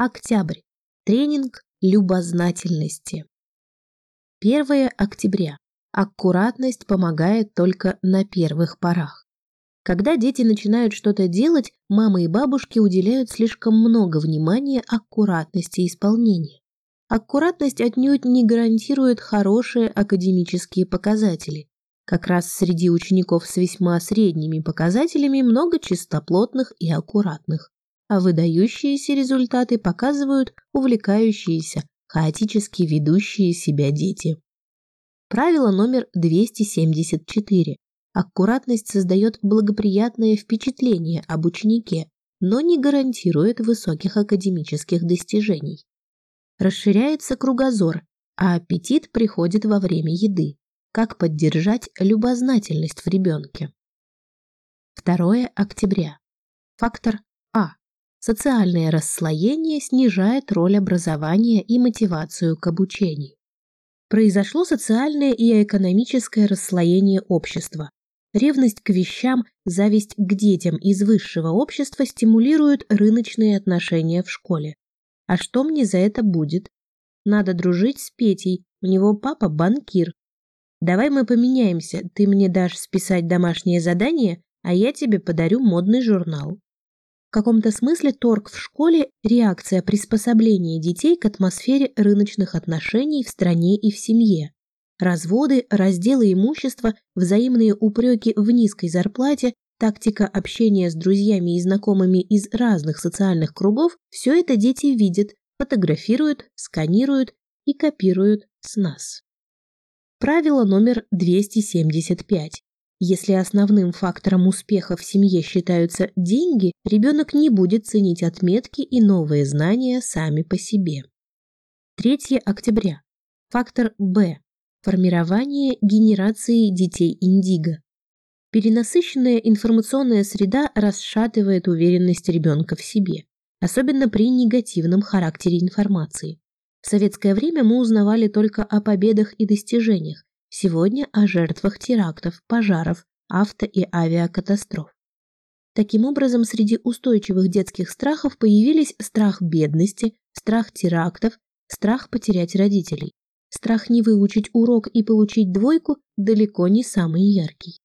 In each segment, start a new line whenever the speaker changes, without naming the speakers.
Октябрь. Тренинг любознательности. 1 октября. Аккуратность помогает только на первых порах. Когда дети начинают что-то делать, мамы и бабушки уделяют слишком много внимания аккуратности исполнения. Аккуратность отнюдь не гарантирует хорошие академические показатели. Как раз среди учеников с весьма средними показателями много чистоплотных и аккуратных а выдающиеся результаты показывают увлекающиеся, хаотически ведущие себя дети. Правило номер 274. Аккуратность создает благоприятное впечатление об ученике, но не гарантирует высоких академических достижений. Расширяется кругозор, а аппетит приходит во время еды. Как поддержать любознательность в ребенке? 2 октября. Фактор. Социальное расслоение снижает роль образования и мотивацию к обучению. Произошло социальное и экономическое расслоение общества. Ревность к вещам, зависть к детям из высшего общества стимулируют рыночные отношения в школе. А что мне за это будет? Надо дружить с Петей, у него папа банкир. Давай мы поменяемся, ты мне дашь списать домашнее задание, а я тебе подарю модный журнал. В каком-то смысле торг в школе – реакция приспособления детей к атмосфере рыночных отношений в стране и в семье. Разводы, разделы имущества, взаимные упреки в низкой зарплате, тактика общения с друзьями и знакомыми из разных социальных кругов – все это дети видят, фотографируют, сканируют и копируют с нас. Правило номер 275. Если основным фактором успеха в семье считаются деньги, ребенок не будет ценить отметки и новые знания сами по себе. 3 октября. Фактор Б. Формирование генерации детей индиго. Перенасыщенная информационная среда расшатывает уверенность ребенка в себе, особенно при негативном характере информации. В советское время мы узнавали только о победах и достижениях, Сегодня о жертвах терактов, пожаров, авто- и авиакатастроф. Таким образом, среди устойчивых детских страхов появились страх бедности, страх терактов, страх потерять родителей. Страх не выучить урок и получить двойку далеко не самый яркий.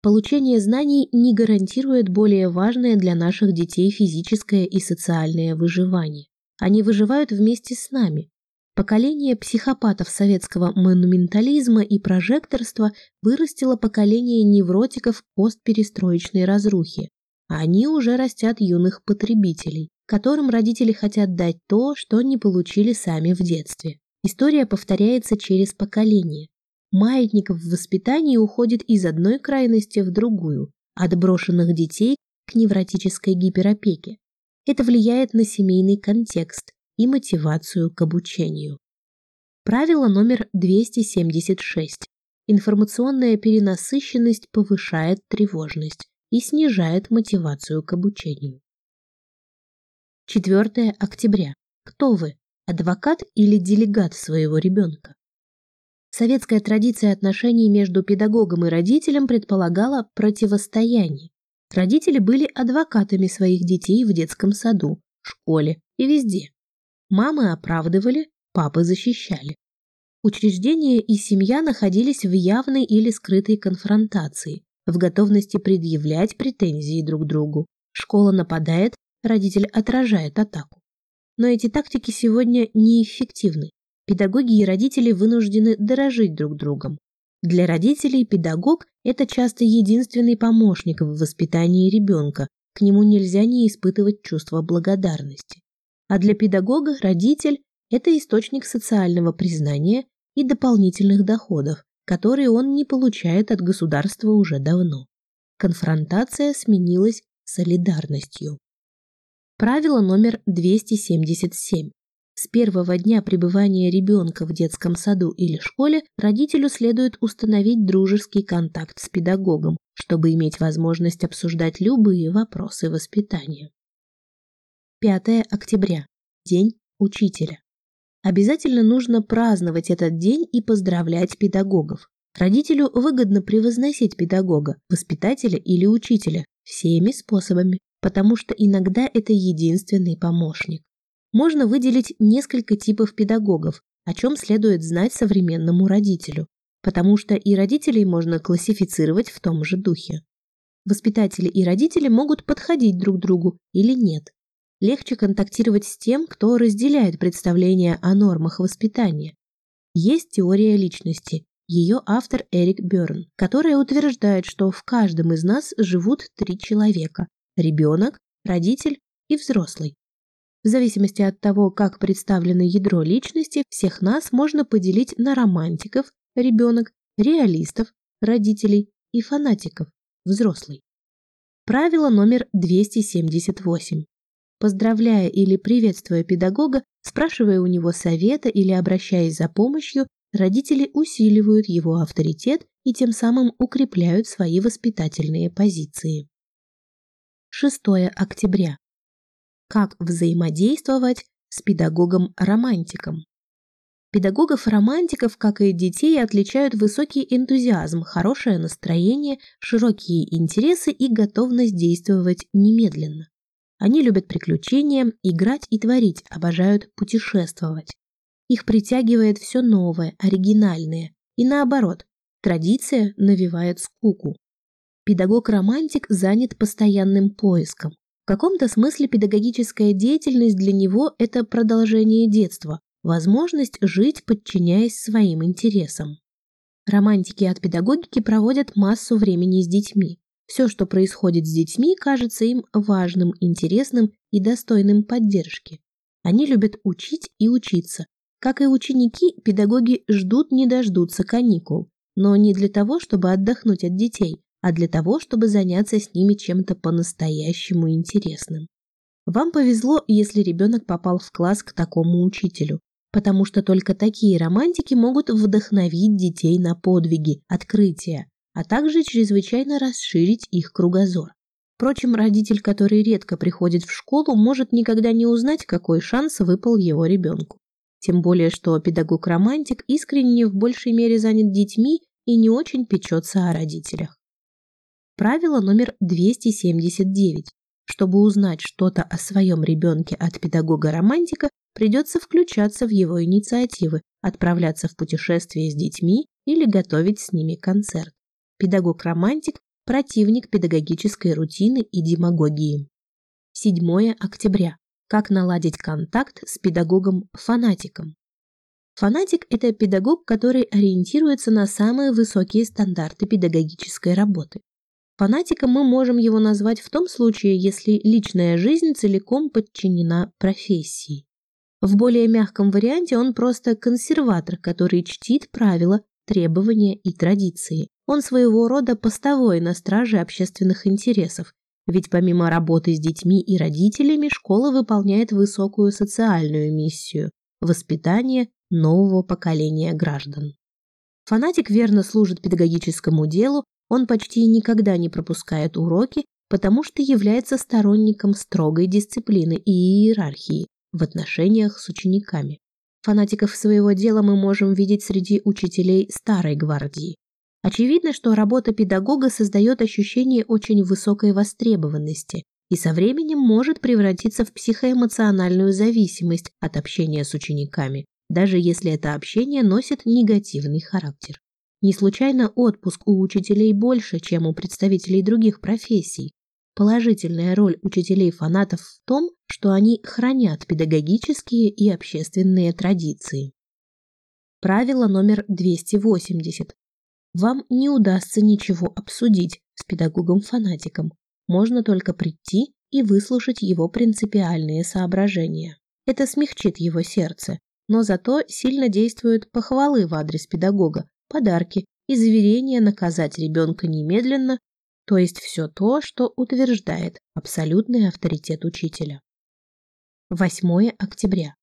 Получение знаний не гарантирует более важное для наших детей физическое и социальное выживание. Они выживают вместе с нами, Поколение психопатов советского монументализма и прожекторства вырастило поколение невротиков постперестроечной разрухи. Они уже растят юных потребителей, которым родители хотят дать то, что не получили сами в детстве. История повторяется через поколение. Маятник в воспитании уходит из одной крайности в другую, от брошенных детей к невротической гиперопеке. Это влияет на семейный контекст, и мотивацию к обучению. Правило номер 276. Информационная перенасыщенность повышает тревожность и снижает мотивацию к обучению. 4 октября. Кто вы? Адвокат или делегат своего ребенка? Советская традиция отношений между педагогом и родителем предполагала противостояние. Родители были адвокатами своих детей в детском саду, школе и везде. Мамы оправдывали, папы защищали. Учреждения и семья находились в явной или скрытой конфронтации, в готовности предъявлять претензии друг другу. Школа нападает, родитель отражает атаку. Но эти тактики сегодня неэффективны. Педагоги и родители вынуждены дорожить друг другом. Для родителей педагог – это часто единственный помощник в воспитании ребенка, к нему нельзя не испытывать чувство благодарности. А для педагога родитель – это источник социального признания и дополнительных доходов, которые он не получает от государства уже давно. Конфронтация сменилась солидарностью. Правило номер 277. С первого дня пребывания ребенка в детском саду или школе родителю следует установить дружеский контакт с педагогом, чтобы иметь возможность обсуждать любые вопросы воспитания. 5 октября. День учителя. Обязательно нужно праздновать этот день и поздравлять педагогов. Родителю выгодно превозносить педагога, воспитателя или учителя всеми способами, потому что иногда это единственный помощник. можно выделить несколько типов педагогов, о чем следует знать современному родителю, потому что и родителей можно классифицировать в том же духе. Воспитатели и родители могут подходить друг другу или нет. Легче контактировать с тем, кто разделяет представления о нормах воспитания. Есть теория личности, ее автор Эрик Берн, которая утверждает, что в каждом из нас живут три человека – ребенок, родитель и взрослый. В зависимости от того, как представлено ядро личности, всех нас можно поделить на романтиков, ребенок, реалистов, родителей и фанатиков, взрослый. Правило номер 278. Поздравляя или приветствуя педагога, спрашивая у него совета или обращаясь за помощью, родители усиливают его авторитет и тем самым укрепляют свои воспитательные позиции. 6 октября. Как взаимодействовать с педагогом-романтиком? Педагогов-романтиков, как и детей, отличают высокий энтузиазм, хорошее настроение, широкие интересы и готовность действовать немедленно. Они любят приключения, играть и творить, обожают путешествовать. Их притягивает все новое, оригинальное. И наоборот, традиция навевает скуку. Педагог-романтик занят постоянным поиском. В каком-то смысле педагогическая деятельность для него – это продолжение детства, возможность жить, подчиняясь своим интересам. Романтики от педагогики проводят массу времени с детьми. Все, что происходит с детьми, кажется им важным, интересным и достойным поддержки. Они любят учить и учиться. Как и ученики, педагоги ждут не дождутся каникул, но не для того, чтобы отдохнуть от детей, а для того, чтобы заняться с ними чем-то по-настоящему интересным. Вам повезло, если ребенок попал в класс к такому учителю потому что только такие романтики могут вдохновить детей на подвиги, открытия, а также чрезвычайно расширить их кругозор. Впрочем, родитель, который редко приходит в школу, может никогда не узнать, какой шанс выпал его ребенку. Тем более, что педагог-романтик искренне в большей мере занят детьми и не очень печется о родителях. Правило номер 279. Чтобы узнать что-то о своем ребенке от педагога-романтика, придется включаться в его инициативы, отправляться в путешествие с детьми или готовить с ними концерт. Педагог-романтик – противник педагогической рутины и демагогии. 7 октября. Как наладить контакт с педагогом-фанатиком? Фанатик – это педагог, который ориентируется на самые высокие стандарты педагогической работы. Фанатиком мы можем его назвать в том случае, если личная жизнь целиком подчинена профессии. В более мягком варианте он просто консерватор, который чтит правила, требования и традиции. Он своего рода постовой на страже общественных интересов, ведь помимо работы с детьми и родителями, школа выполняет высокую социальную миссию – воспитание нового поколения граждан. Фанатик верно служит педагогическому делу, он почти никогда не пропускает уроки, потому что является сторонником строгой дисциплины и иерархии, в отношениях с учениками. Фанатиков своего дела мы можем видеть среди учителей старой гвардии. Очевидно, что работа педагога создает ощущение очень высокой востребованности и со временем может превратиться в психоэмоциональную зависимость от общения с учениками, даже если это общение носит негативный характер. Не случайно отпуск у учителей больше, чем у представителей других профессий, Положительная роль учителей-фанатов в том, что они хранят педагогические и общественные традиции. Правило номер 280. Вам не удастся ничего обсудить с педагогом-фанатиком. Можно только прийти и выслушать его принципиальные соображения. Это смягчит его сердце, но зато сильно действуют похвалы в адрес педагога, подарки и заверения наказать ребенка немедленно то есть все то, что утверждает абсолютный авторитет учителя. 8 октября.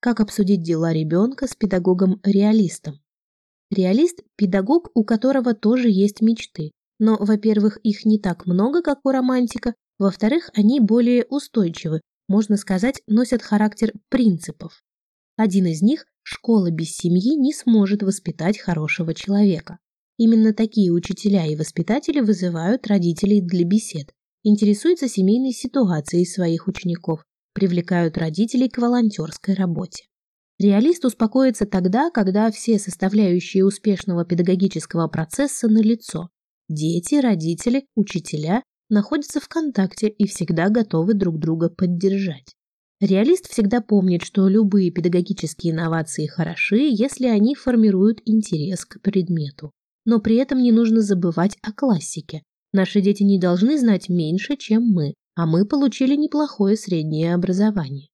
Как обсудить дела ребенка с педагогом-реалистом? Реалист – педагог, у которого тоже есть мечты, но, во-первых, их не так много, как у романтика, во-вторых, они более устойчивы, можно сказать, носят характер принципов. Один из них – школа без семьи не сможет воспитать хорошего человека. Именно такие учителя и воспитатели вызывают родителей для бесед, интересуются семейной ситуацией своих учеников, привлекают родителей к волонтерской работе. Реалист успокоится тогда, когда все составляющие успешного педагогического процесса налицо. Дети, родители, учителя находятся в контакте и всегда готовы друг друга поддержать. Реалист всегда помнит, что любые педагогические инновации хороши, если они формируют интерес к предмету. Но при этом не нужно забывать о классике. Наши дети не должны знать меньше, чем мы, а мы получили неплохое среднее образование.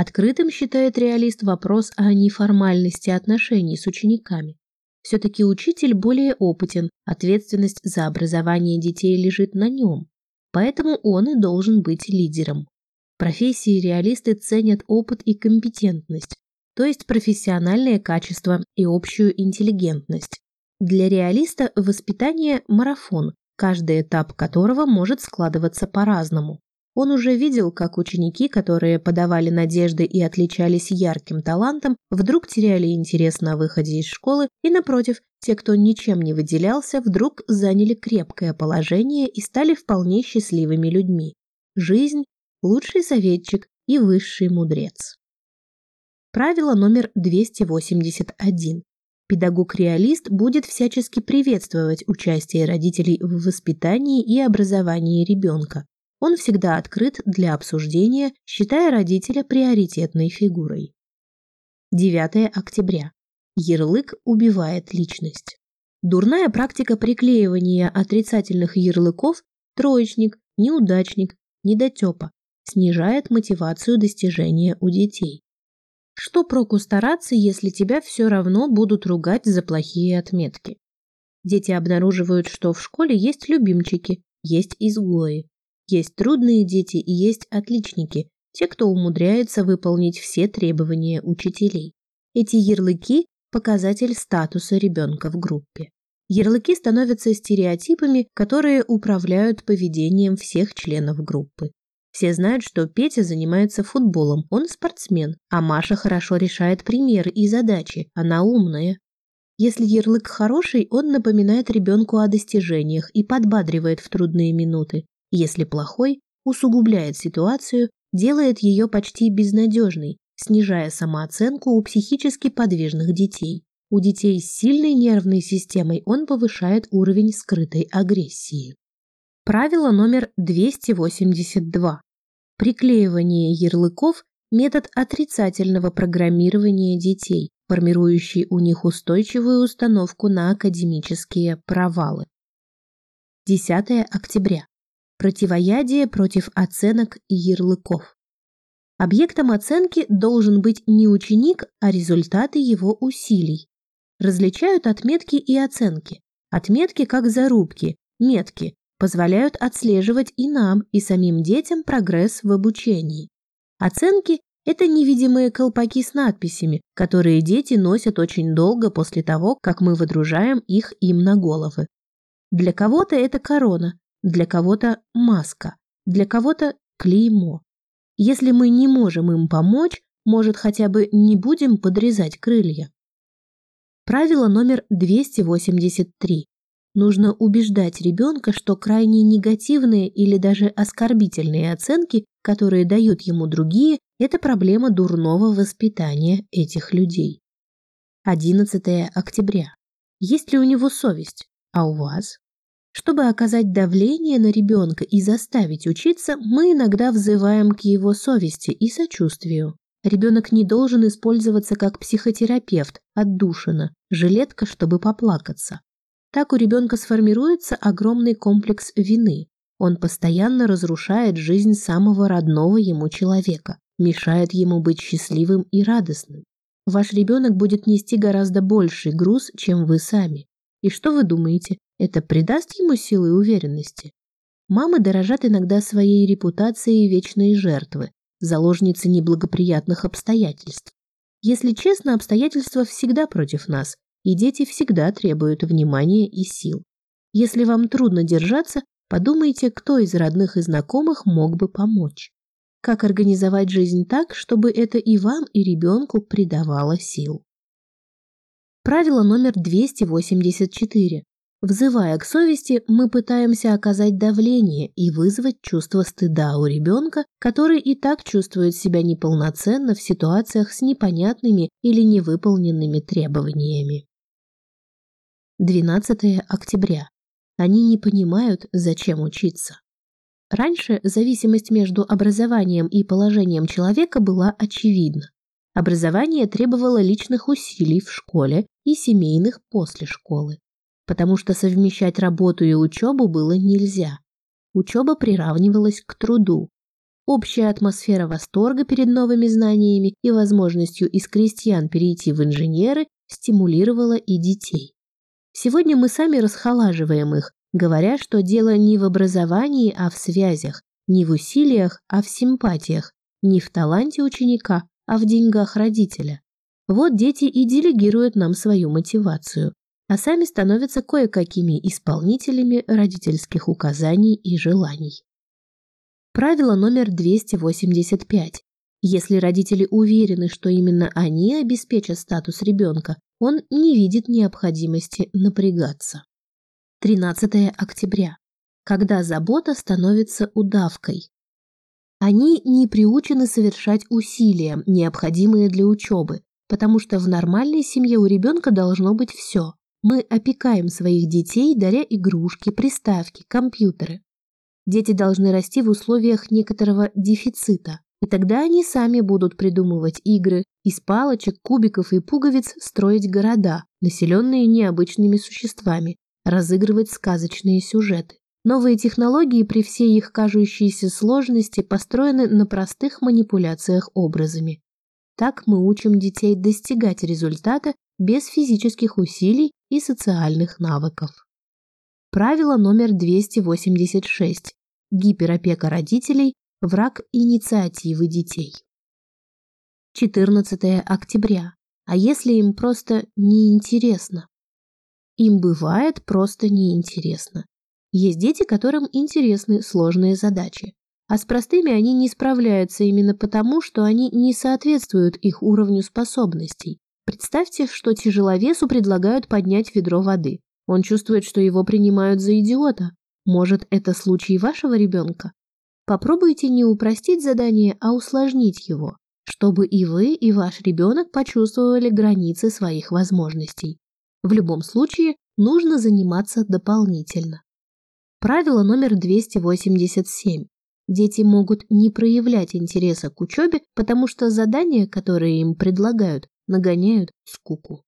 Открытым считает реалист вопрос о неформальности отношений с учениками. Все-таки учитель более опытен, ответственность за образование детей лежит на нем, поэтому он и должен быть лидером. Профессии реалисты ценят опыт и компетентность, то есть профессиональные качества и общую интеллигентность. Для реалиста воспитание – марафон, каждый этап которого может складываться по-разному. Он уже видел, как ученики, которые подавали надежды и отличались ярким талантом, вдруг теряли интерес на выходе из школы, и, напротив, те, кто ничем не выделялся, вдруг заняли крепкое положение и стали вполне счастливыми людьми. Жизнь – лучший советчик и высший мудрец. Правило номер 281. Педагог-реалист будет всячески приветствовать участие родителей в воспитании и образовании ребенка. Он всегда открыт для обсуждения, считая родителя приоритетной фигурой. 9 октября. Ярлык убивает личность. Дурная практика приклеивания отрицательных ярлыков троечник, неудачник, недотепа снижает мотивацию достижения у детей. Что проку стараться, если тебя все равно будут ругать за плохие отметки? Дети обнаруживают, что в школе есть любимчики, есть изгои, есть трудные дети и есть отличники, те, кто умудряется выполнить все требования учителей. Эти ярлыки – показатель статуса ребенка в группе. Ярлыки становятся стереотипами, которые управляют поведением всех членов группы. Все знают, что Петя занимается футболом, он спортсмен, а Маша хорошо решает примеры и задачи, она умная. Если ярлык хороший, он напоминает ребенку о достижениях и подбадривает в трудные минуты. Если плохой, усугубляет ситуацию, делает ее почти безнадежной, снижая самооценку у психически подвижных детей. У детей с сильной нервной системой он повышает уровень скрытой агрессии. Правило номер 282. Приклеивание ярлыков – метод отрицательного программирования детей, формирующий у них устойчивую установку на академические провалы. 10 октября. Противоядие против оценок и ярлыков. Объектом оценки должен быть не ученик, а результаты его усилий. Различают отметки и оценки. Отметки как зарубки, метки, позволяют отслеживать и нам, и самим детям прогресс в обучении. Оценки – это невидимые колпаки с надписями, которые дети носят очень долго после того, как мы выдружаем их им на головы. Для кого-то это корона, для кого-то маска, для кого-то клеймо. Если мы не можем им помочь, может, хотя бы не будем подрезать крылья. Правило номер 283. Нужно убеждать ребенка, что крайне негативные или даже оскорбительные оценки, которые дают ему другие, это проблема дурного воспитания этих людей. 11 октября. Есть ли у него совесть? А у вас? Чтобы оказать давление на ребенка и заставить учиться, мы иногда взываем к его совести и сочувствию. Ребенок не должен использоваться как психотерапевт, отдушина, жилетка, чтобы поплакаться. Так у ребенка сформируется огромный комплекс вины. Он постоянно разрушает жизнь самого родного ему человека, мешает ему быть счастливым и радостным. Ваш ребенок будет нести гораздо больший груз, чем вы сами. И что вы думаете, это придаст ему силы и уверенности? Мамы дорожат иногда своей репутацией вечной жертвы, заложницы неблагоприятных обстоятельств. Если честно, обстоятельства всегда против нас, и дети всегда требуют внимания и сил. Если вам трудно держаться, подумайте, кто из родных и знакомых мог бы помочь. Как организовать жизнь так, чтобы это и вам, и ребенку придавало сил. Правило номер 284. Взывая к совести, мы пытаемся оказать давление и вызвать чувство стыда у ребенка, который и так чувствует себя неполноценно в ситуациях с непонятными или невыполненными требованиями. 12 октября. Они не понимают, зачем учиться. Раньше зависимость между образованием и положением человека была очевидна. Образование требовало личных усилий в школе и семейных после школы потому что совмещать работу и учебу было нельзя. Учеба приравнивалась к труду. Общая атмосфера восторга перед новыми знаниями и возможностью из крестьян перейти в инженеры стимулировала и детей. Сегодня мы сами расхолаживаем их, говоря, что дело не в образовании, а в связях, не в усилиях, а в симпатиях, не в таланте ученика, а в деньгах родителя. Вот дети и делегируют нам свою мотивацию а сами становятся кое-какими исполнителями родительских указаний и желаний. Правило номер 285. Если родители уверены, что именно они обеспечат статус ребенка, он не видит необходимости напрягаться. 13 октября. Когда забота становится удавкой. Они не приучены совершать усилия, необходимые для учебы, потому что в нормальной семье у ребенка должно быть все мы опекаем своих детей, даря игрушки, приставки, компьютеры. Дети должны расти в условиях некоторого дефицита, и тогда они сами будут придумывать игры, из палочек, кубиков и пуговиц строить города, населенные необычными существами, разыгрывать сказочные сюжеты. Новые технологии при всей их кажущейся сложности построены на простых манипуляциях образами. Так мы учим детей достигать результата без физических усилий и социальных навыков. Правило номер 286. Гиперопека родителей – враг инициативы детей. 14 октября. А если им просто неинтересно? Им бывает просто неинтересно. Есть дети, которым интересны сложные задачи, а с простыми они не справляются именно потому, что они не соответствуют их уровню способностей, Представьте, что тяжеловесу предлагают поднять ведро воды. Он чувствует, что его принимают за идиота. Может, это случай вашего ребенка? Попробуйте не упростить задание, а усложнить его, чтобы и вы, и ваш ребенок почувствовали границы своих возможностей. В любом случае, нужно заниматься дополнительно. Правило номер 287. Дети могут не проявлять интереса к учебе, потому что задания, которые им предлагают, нагоняют скуку.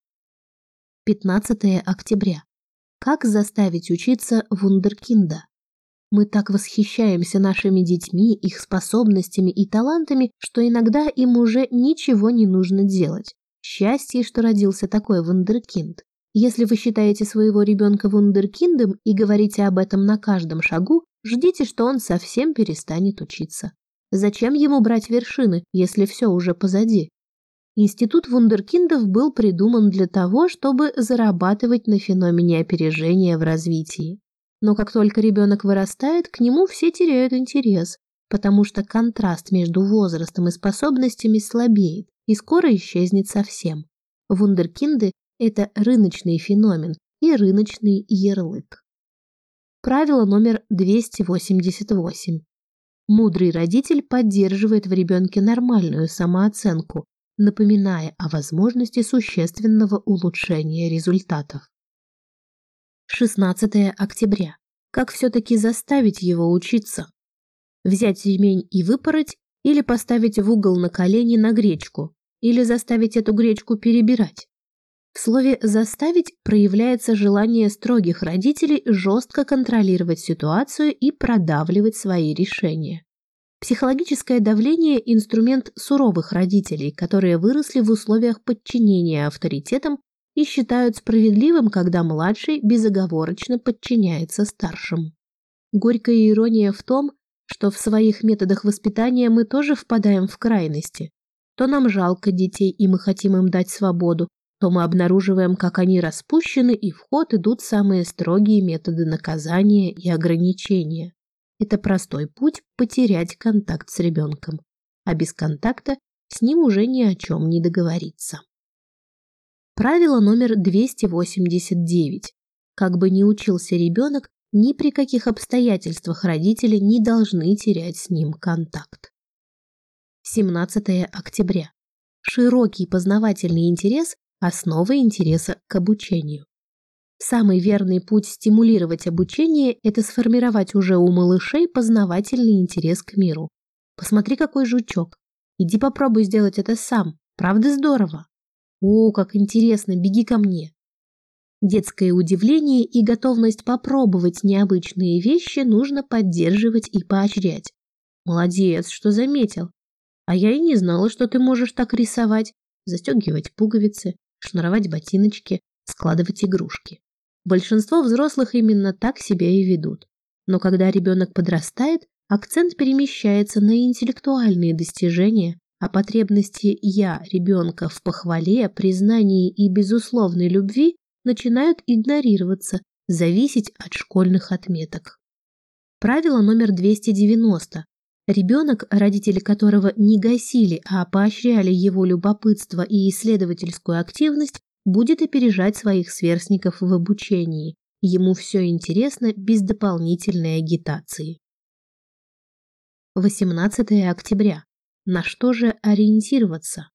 15 октября. Как заставить учиться вундеркинда? Мы так восхищаемся нашими детьми, их способностями и талантами, что иногда им уже ничего не нужно делать. Счастье, что родился такой вундеркинд. Если вы считаете своего ребенка вундеркиндом и говорите об этом на каждом шагу, ждите, что он совсем перестанет учиться. Зачем ему брать вершины, если все уже позади? Институт вундеркиндов был придуман для того, чтобы зарабатывать на феномене опережения в развитии. Но как только ребенок вырастает, к нему все теряют интерес, потому что контраст между возрастом и способностями слабеет и скоро исчезнет совсем. Вундеркинды – это рыночный феномен и рыночный ярлык. Правило номер 288. Мудрый родитель поддерживает в ребенке нормальную самооценку, напоминая о возможности существенного улучшения результатов. 16 октября. Как все-таки заставить его учиться? Взять ремень и выпороть или поставить в угол на колени на гречку, или заставить эту гречку перебирать? В слове «заставить» проявляется желание строгих родителей жестко контролировать ситуацию и продавливать свои решения. Психологическое давление – инструмент суровых родителей, которые выросли в условиях подчинения авторитетам и считают справедливым, когда младший безоговорочно подчиняется старшим. Горькая ирония в том, что в своих методах воспитания мы тоже впадаем в крайности. То нам жалко детей, и мы хотим им дать свободу, то мы обнаруживаем, как они распущены, и в ход идут самые строгие методы наказания и ограничения. Это простой путь потерять контакт с ребенком, а без контакта с ним уже ни о чем не договориться. Правило номер 289. Как бы ни учился ребенок, ни при каких обстоятельствах родители не должны терять с ним контакт. 17 октября. Широкий познавательный интерес – основа интереса к обучению. Самый верный путь стимулировать обучение – это сформировать уже у малышей познавательный интерес к миру. Посмотри, какой жучок. Иди попробуй сделать это сам. Правда здорово? О, как интересно, беги ко мне. Детское удивление и готовность попробовать необычные вещи нужно поддерживать и поощрять. Молодец, что заметил. А я и не знала, что ты можешь так рисовать, застегивать пуговицы, шнуровать ботиночки, складывать игрушки. Большинство взрослых именно так себя и ведут. Но когда ребенок подрастает, акцент перемещается на интеллектуальные достижения, а потребности «я» ребенка в похвале, признании и безусловной любви начинают игнорироваться, зависеть от школьных отметок. Правило номер 290. Ребенок, родители которого не гасили, а поощряли его любопытство и исследовательскую активность, будет опережать своих сверстников в обучении. Ему все интересно без дополнительной агитации. 18 октября. На что же ориентироваться?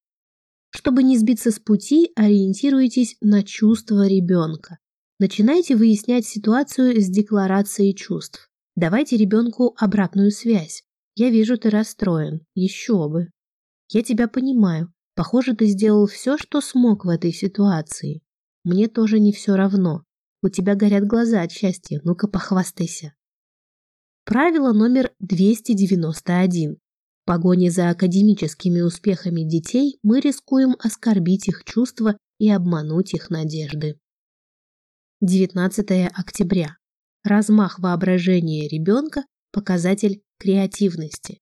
Чтобы не сбиться с пути, ориентируйтесь на чувства ребенка. Начинайте выяснять ситуацию с декларацией чувств. Давайте ребенку обратную связь. Я вижу, ты расстроен. Еще бы. Я тебя понимаю. Похоже, ты сделал все, что смог в этой ситуации. Мне тоже не все равно. У тебя горят глаза от счастья. Ну-ка, похвастайся. Правило номер 291 погоне за академическими успехами детей мы рискуем оскорбить их чувства и обмануть их надежды. 19 октября. Размах воображения ребенка – показатель креативности.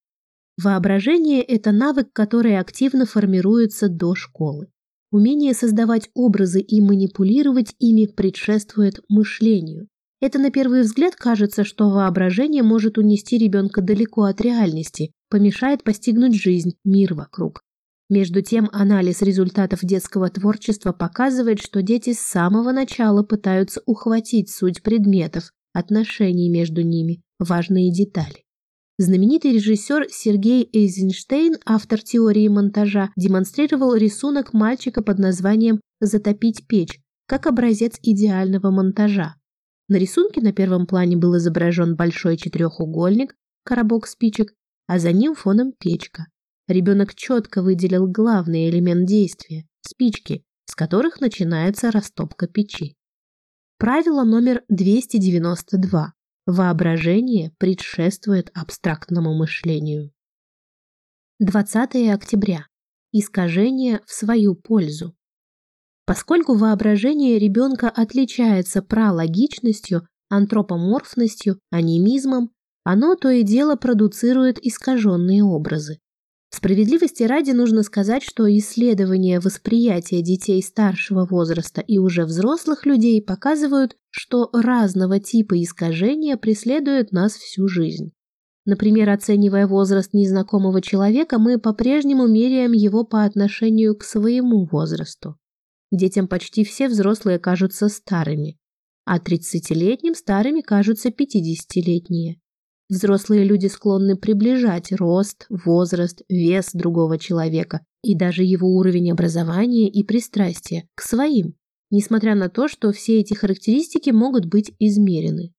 Воображение – это навык, который активно формируется до школы. Умение создавать образы и манипулировать ими предшествует мышлению. Это на первый взгляд кажется, что воображение может унести ребенка далеко от реальности, помешает постигнуть жизнь, мир вокруг. Между тем, анализ результатов детского творчества показывает, что дети с самого начала пытаются ухватить суть предметов, отношений между ними, важные детали. Знаменитый режиссер Сергей Эйзенштейн, автор теории монтажа, демонстрировал рисунок мальчика под названием «Затопить печь» как образец идеального монтажа. На рисунке на первом плане был изображен большой четырехугольник, коробок спичек, а за ним фоном печка. Ребенок четко выделил главный элемент действия – спички, с которых начинается растопка печи. Правило номер 292. Воображение предшествует абстрактному мышлению. 20 октября. Искажение в свою пользу. Поскольку воображение ребенка отличается пралогичностью, антропоморфностью, анимизмом, оно то и дело продуцирует искаженные образы. Справедливости ради нужно сказать, что исследования восприятия детей старшего возраста и уже взрослых людей показывают, что разного типа искажения преследуют нас всю жизнь. Например, оценивая возраст незнакомого человека, мы по-прежнему меряем его по отношению к своему возрасту. Детям почти все взрослые кажутся старыми, а 30-летним старыми кажутся 50-летние. Взрослые люди склонны приближать рост, возраст, вес другого человека и даже его уровень образования и пристрастия к своим, несмотря на то, что все эти характеристики могут быть измерены.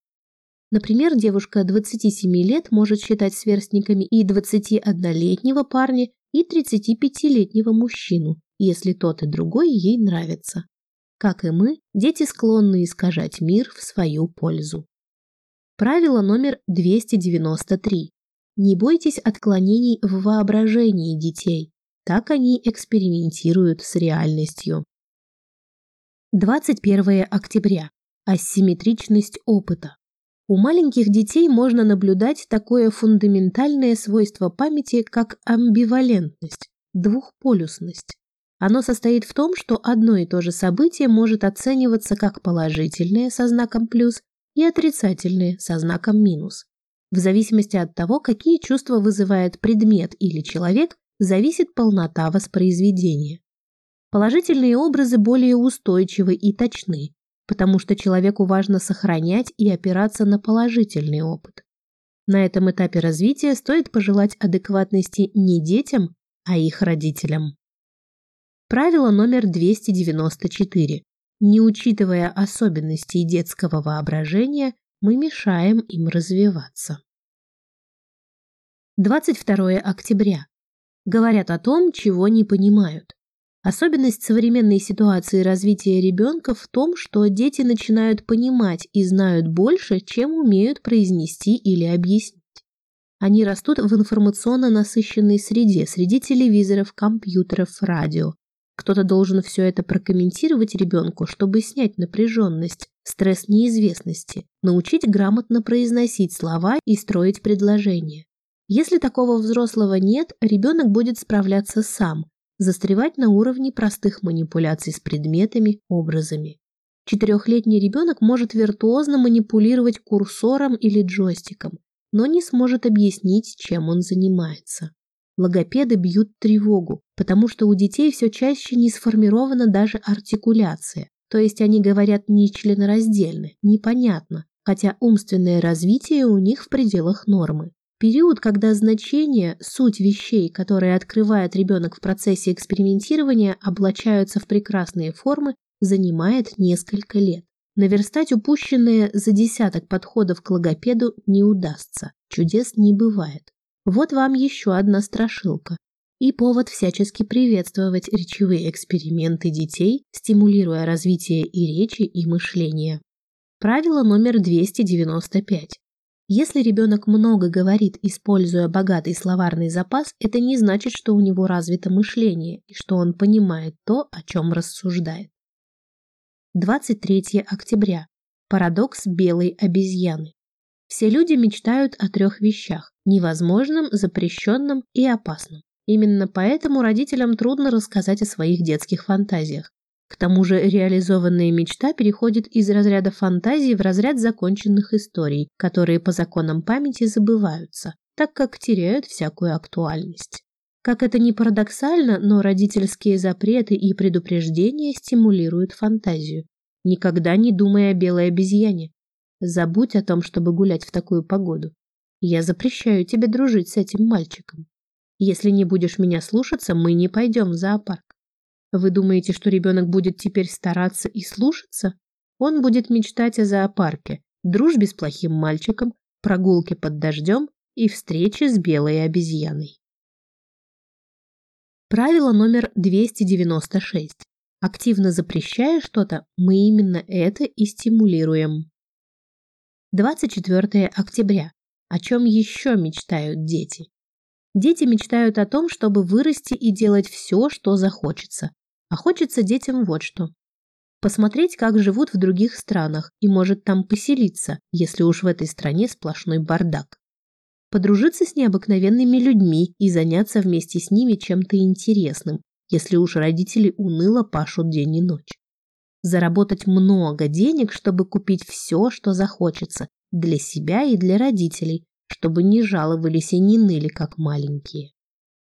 Например, девушка 27 лет может считать сверстниками и 21-летнего парня, и 35-летнего мужчину, если тот и другой ей нравится. Как и мы, дети склонны искажать мир в свою пользу. Правило номер 293. Не бойтесь отклонений в воображении детей. Так они экспериментируют с реальностью. 21 октября. Асимметричность опыта. У маленьких детей можно наблюдать такое фундаментальное свойство памяти, как амбивалентность, двухполюсность. Оно состоит в том, что одно и то же событие может оцениваться как положительное со знаком плюс и отрицательные со знаком минус. В зависимости от того, какие чувства вызывает предмет или человек, зависит полнота воспроизведения. Положительные образы более устойчивы и точны, потому что человеку важно сохранять и опираться на положительный опыт. На этом этапе развития стоит пожелать адекватности не детям, а их родителям. Правило номер 294. Не учитывая особенностей детского воображения, мы мешаем им развиваться. 22 октября. Говорят о том, чего не понимают. Особенность современной ситуации развития ребенка в том, что дети начинают понимать и знают больше, чем умеют произнести или объяснить. Они растут в информационно насыщенной среде, среди телевизоров, компьютеров, радио. Кто-то должен все это прокомментировать ребенку, чтобы снять напряженность, стресс неизвестности, научить грамотно произносить слова и строить предложения. Если такого взрослого нет, ребенок будет справляться сам, застревать на уровне простых манипуляций с предметами, образами. Четырехлетний ребенок может виртуозно манипулировать курсором или джойстиком, но не сможет объяснить, чем он занимается. Логопеды бьют тревогу, потому что у детей все чаще не сформирована даже артикуляция, то есть они говорят нечленораздельно, непонятно, хотя умственное развитие у них в пределах нормы. Период, когда значения, суть вещей, которые открывает ребенок в процессе экспериментирования, облачаются в прекрасные формы, занимает несколько лет. Наверстать упущенные за десяток подходов к логопеду не удастся. Чудес не бывает. Вот вам еще одна страшилка. И повод всячески приветствовать речевые эксперименты детей, стимулируя развитие и речи, и мышления. Правило номер 295. Если ребенок много говорит, используя богатый словарный запас, это не значит, что у него развито мышление и что он понимает то, о чем рассуждает. 23 октября. Парадокс белой обезьяны. Все люди мечтают о трех вещах – невозможном, запрещенном и опасном. Именно поэтому родителям трудно рассказать о своих детских фантазиях. К тому же реализованная мечта переходит из разряда фантазий в разряд законченных историй, которые по законам памяти забываются, так как теряют всякую актуальность. Как это ни парадоксально, но родительские запреты и предупреждения стимулируют фантазию. Никогда не думай о белой обезьяне. Забудь о том, чтобы гулять в такую погоду. Я запрещаю тебе дружить с этим мальчиком. Если не будешь меня слушаться, мы не пойдем в зоопарк. Вы думаете, что ребенок будет теперь стараться и слушаться? Он будет мечтать о зоопарке, дружбе с плохим мальчиком, прогулке под дождем и встрече с белой обезьяной. Правило номер 296. Активно запрещая что-то, мы именно это и стимулируем. 24 октября. О чем еще мечтают дети? Дети мечтают о том, чтобы вырасти и делать все, что захочется, а хочется детям вот что. Посмотреть, как живут в других странах, и может там поселиться, если уж в этой стране сплошной бардак. Подружиться с необыкновенными людьми и заняться вместе с ними чем-то интересным, если уж родители уныло пашут день и ночь. Заработать много денег, чтобы купить все, что захочется, для себя и для родителей, чтобы не жаловались и не ныли, как маленькие.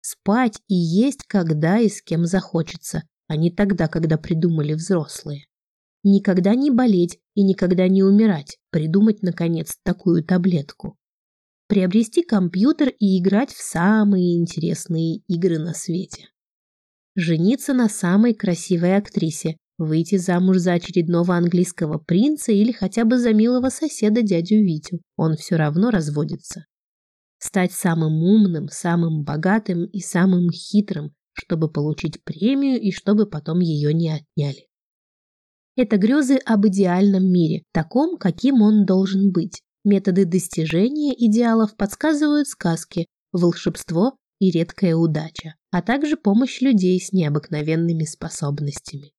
Спать и есть, когда и с кем захочется, а не тогда, когда придумали взрослые. Никогда не болеть и никогда не умирать, придумать, наконец, такую таблетку. Приобрести компьютер и играть в самые интересные игры на свете. Жениться на самой красивой актрисе, выйти замуж за очередного английского принца или хотя бы за милого соседа дядю Витю. Он все равно разводится. Стать самым умным, самым богатым и самым хитрым, чтобы получить премию и чтобы потом ее не отняли. Это грезы об идеальном мире, таком, каким он должен быть. Методы достижения идеалов подсказывают сказки, волшебство и редкая удача, а также помощь людей с необыкновенными способностями.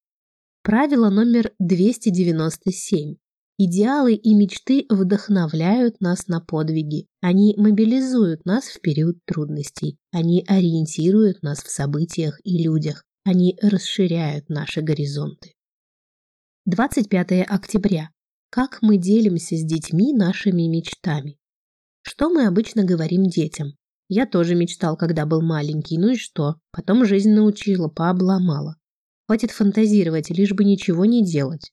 Правило номер 297. Идеалы и мечты вдохновляют нас на подвиги. Они мобилизуют нас в период трудностей. Они ориентируют нас в событиях и людях. Они расширяют наши горизонты. 25 октября. Как мы делимся с детьми нашими мечтами? Что мы обычно говорим детям? Я тоже мечтал, когда был маленький, ну и что? Потом жизнь научила, пообломала. Хватит фантазировать, лишь бы ничего не делать.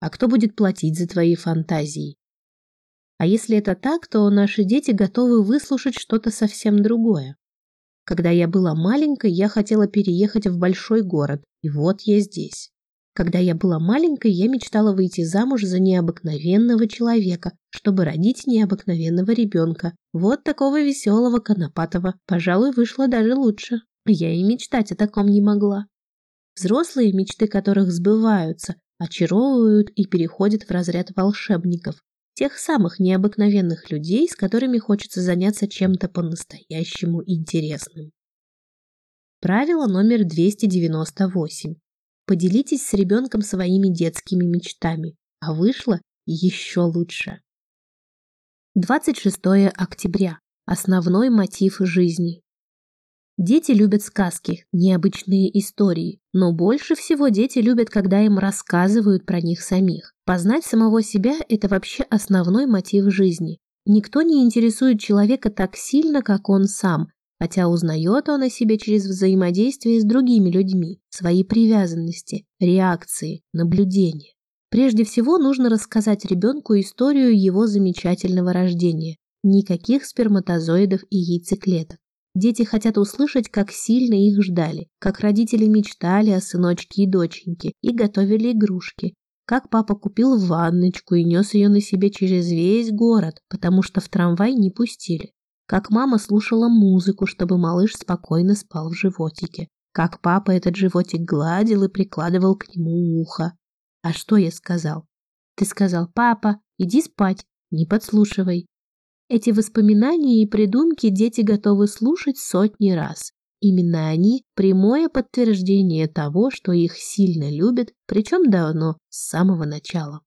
А кто будет платить за твои фантазии? А если это так, то наши дети готовы выслушать что-то совсем другое. Когда я была маленькой, я хотела переехать в большой город, и вот я здесь. Когда я была маленькой, я мечтала выйти замуж за необыкновенного человека, чтобы родить необыкновенного ребенка. Вот такого веселого, конопатого. Пожалуй, вышло даже лучше. Я и мечтать о таком не могла. Взрослые, мечты которых сбываются, очаровывают и переходят в разряд волшебников. Тех самых необыкновенных людей, с которыми хочется заняться чем-то по-настоящему интересным. Правило номер 298. Поделитесь с ребенком своими детскими мечтами, а вышло еще лучше. 26 октября. Основной мотив жизни. Дети любят сказки, необычные истории, но больше всего дети любят, когда им рассказывают про них самих. Познать самого себя – это вообще основной мотив жизни. Никто не интересует человека так сильно, как он сам, хотя узнает он о себе через взаимодействие с другими людьми, свои привязанности, реакции, наблюдения. Прежде всего нужно рассказать ребенку историю его замечательного рождения. Никаких сперматозоидов и яйцеклеток. Дети хотят услышать, как сильно их ждали, как родители мечтали о сыночке и доченьке и готовили игрушки, как папа купил ванночку и нес ее на себе через весь город, потому что в трамвай не пустили, как мама слушала музыку, чтобы малыш спокойно спал в животике, как папа этот животик гладил и прикладывал к нему ухо. А что я сказал? Ты сказал, папа, иди спать, не подслушивай. Эти воспоминания и придумки дети готовы слушать сотни раз. Именно они – прямое подтверждение того, что их сильно любят, причем давно, с самого начала.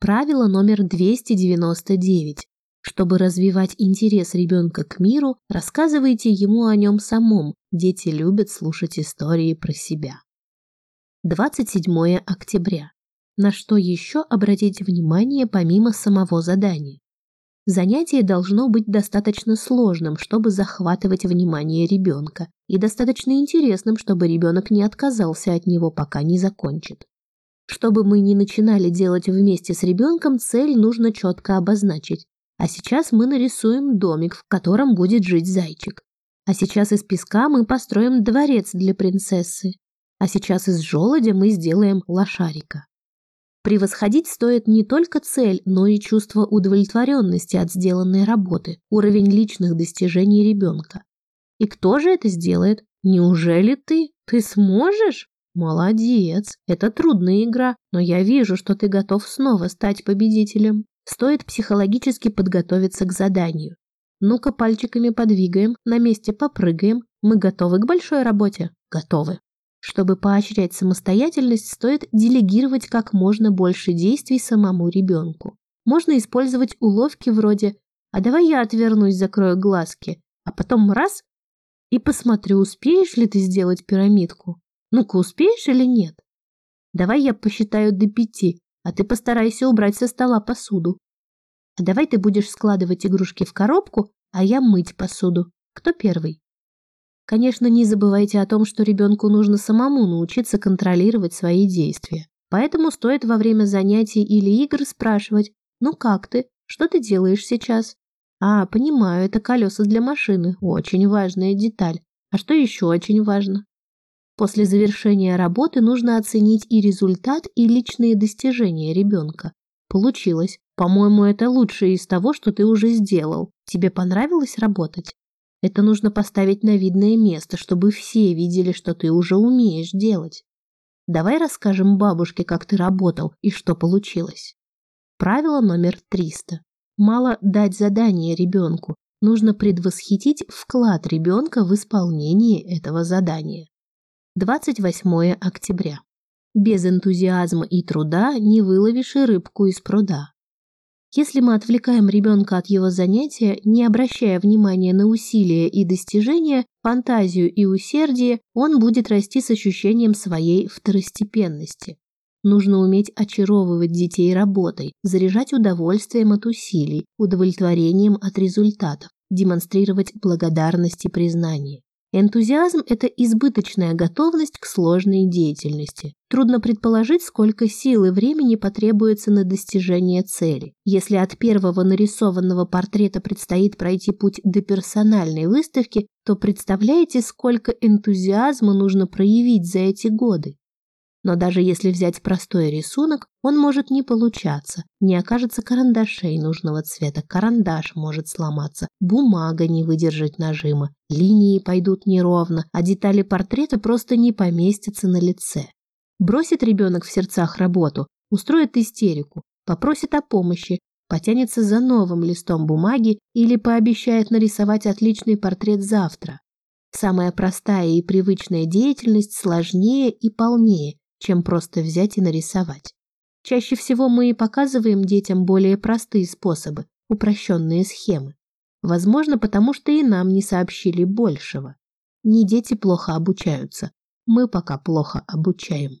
Правило номер 299. Чтобы развивать интерес ребенка к миру, рассказывайте ему о нем самом. Дети любят слушать истории про себя. 27 октября. На что еще обратить внимание помимо самого задания? Занятие должно быть достаточно сложным, чтобы захватывать внимание ребенка, и достаточно интересным, чтобы ребенок не отказался от него, пока не закончит. Чтобы мы не начинали делать вместе с ребенком, цель нужно четко обозначить. А сейчас мы нарисуем домик, в котором будет жить зайчик. А сейчас из песка мы построим дворец для принцессы. А сейчас из желудя мы сделаем лошарика. Превосходить стоит не только цель, но и чувство удовлетворенности от сделанной работы, уровень личных достижений ребенка. И кто же это сделает? Неужели ты? Ты сможешь? Молодец, это трудная игра, но я вижу, что ты готов снова стать победителем. Стоит психологически подготовиться к заданию. Ну-ка пальчиками подвигаем, на месте попрыгаем. Мы готовы к большой работе? Готовы. Чтобы поощрять самостоятельность, стоит делегировать как можно больше действий самому ребенку. Можно использовать уловки вроде «А давай я отвернусь, закрою глазки», а потом раз и посмотрю, успеешь ли ты сделать пирамидку. Ну-ка, успеешь или нет? Давай я посчитаю до пяти, а ты постарайся убрать со стола посуду. А давай ты будешь складывать игрушки в коробку, а я мыть посуду. Кто первый? Конечно, не забывайте о том, что ребенку нужно самому научиться контролировать свои действия. Поэтому стоит во время занятий или игр спрашивать «Ну как ты? Что ты делаешь сейчас?» «А, понимаю, это колеса для машины. Очень важная деталь. А что еще очень важно?» После завершения работы нужно оценить и результат, и личные достижения ребенка. Получилось. По-моему, это лучшее из того, что ты уже сделал. Тебе понравилось работать? Это нужно поставить на видное место, чтобы все видели, что ты уже умеешь делать. Давай расскажем бабушке, как ты работал и что получилось. Правило номер 300. Мало дать задание ребенку, нужно предвосхитить вклад ребенка в исполнение этого задания. 28 октября. Без энтузиазма и труда не выловишь и рыбку из пруда. Если мы отвлекаем ребенка от его занятия, не обращая внимания на усилия и достижения, фантазию и усердие, он будет расти с ощущением своей второстепенности. Нужно уметь очаровывать детей работой, заряжать удовольствием от усилий, удовлетворением от результатов, демонстрировать благодарность и признание. Энтузиазм – это избыточная готовность к сложной деятельности, Трудно предположить, сколько сил и времени потребуется на достижение цели. Если от первого нарисованного портрета предстоит пройти путь до персональной выставки, то представляете, сколько энтузиазма нужно проявить за эти годы? Но даже если взять простой рисунок, он может не получаться, не окажется карандашей нужного цвета, карандаш может сломаться, бумага не выдержать нажима, линии пойдут неровно, а детали портрета просто не поместятся на лице. Бросит ребенок в сердцах работу, устроит истерику, попросит о помощи, потянется за новым листом бумаги или пообещает нарисовать отличный портрет завтра. Самая простая и привычная деятельность сложнее и полнее, чем просто взять и нарисовать. Чаще всего мы и показываем детям более простые способы, упрощенные схемы. Возможно, потому что и нам не сообщили большего. Не дети плохо обучаются, мы пока плохо обучаем.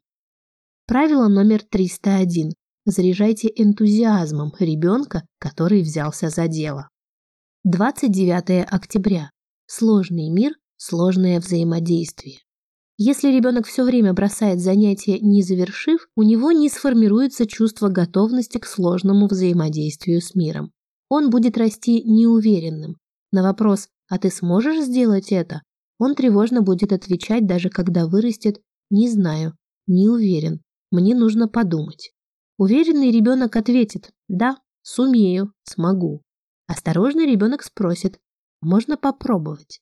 Правило номер 301. Заряжайте энтузиазмом ребенка, который взялся за дело. 29 октября. Сложный мир, сложное взаимодействие. Если ребенок все время бросает занятия, не завершив, у него не сформируется чувство готовности к сложному взаимодействию с миром. Он будет расти неуверенным. На вопрос «А ты сможешь сделать это?» он тревожно будет отвечать, даже когда вырастет «Не знаю, не уверен, мне нужно подумать». Уверенный ребенок ответит «Да, сумею, смогу». Осторожный ребенок спросит «Можно попробовать?»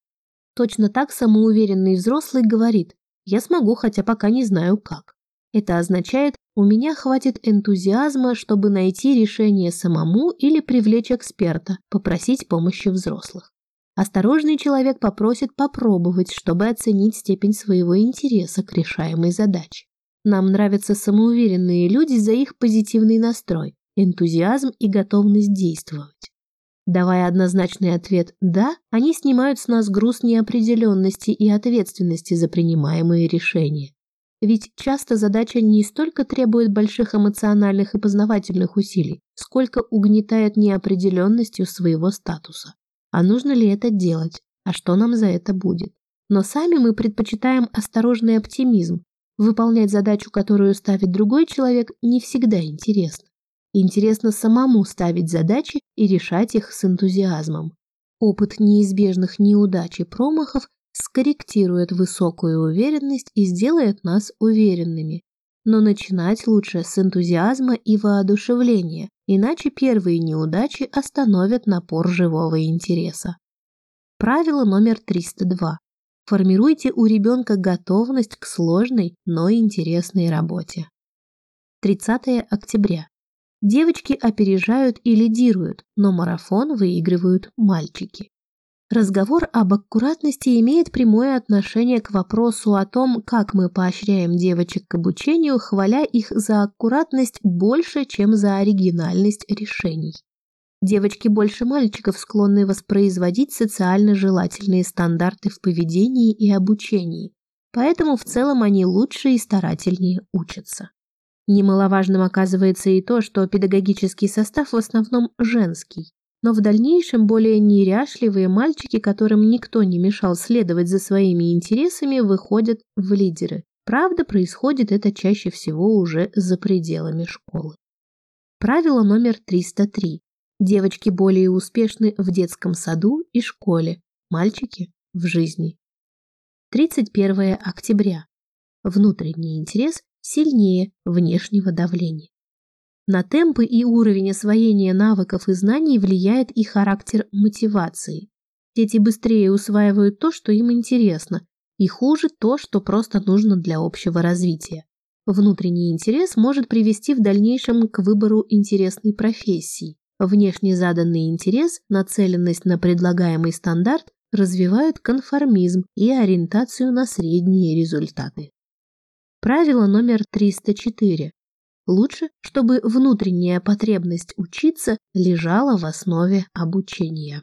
Точно так самоуверенный взрослый говорит я смогу, хотя пока не знаю как. Это означает, у меня хватит энтузиазма, чтобы найти решение самому или привлечь эксперта, попросить помощи взрослых. Осторожный человек попросит попробовать, чтобы оценить степень своего интереса к решаемой задаче. Нам нравятся самоуверенные люди за их позитивный настрой, энтузиазм и готовность действовать. Давая однозначный ответ «да», они снимают с нас груз неопределенности и ответственности за принимаемые решения. Ведь часто задача не столько требует больших эмоциональных и познавательных усилий, сколько угнетает неопределенностью своего статуса. А нужно ли это делать? А что нам за это будет? Но сами мы предпочитаем осторожный оптимизм. Выполнять задачу, которую ставит другой человек, не всегда интересно. Интересно самому ставить задачи и решать их с энтузиазмом. Опыт неизбежных неудач и промахов скорректирует высокую уверенность и сделает нас уверенными. Но начинать лучше с энтузиазма и воодушевления, иначе первые неудачи остановят напор живого интереса. Правило номер 302. Формируйте у ребенка готовность к сложной, но интересной работе. 30 октября. Девочки опережают и лидируют, но марафон выигрывают мальчики. Разговор об аккуратности имеет прямое отношение к вопросу о том, как мы поощряем девочек к обучению, хваля их за аккуратность больше, чем за оригинальность решений. Девочки больше мальчиков склонны воспроизводить социально желательные стандарты в поведении и обучении, поэтому в целом они лучше и старательнее учатся. Немаловажным оказывается и то, что педагогический состав в основном женский. Но в дальнейшем более неряшливые мальчики, которым никто не мешал следовать за своими интересами, выходят в лидеры. Правда, происходит это чаще всего уже за пределами школы. Правило номер 303. Девочки более успешны в детском саду и школе, мальчики – в жизни. 31 октября. Внутренний интерес сильнее внешнего давления. На темпы и уровень освоения навыков и знаний влияет и характер мотивации. Дети быстрее усваивают то, что им интересно, и хуже то, что просто нужно для общего развития. Внутренний интерес может привести в дальнейшем к выбору интересной профессии. Внешне заданный интерес, нацеленность на предлагаемый стандарт развивают конформизм и ориентацию на средние результаты. Правило номер 304. Лучше, чтобы внутренняя потребность учиться лежала в основе обучения.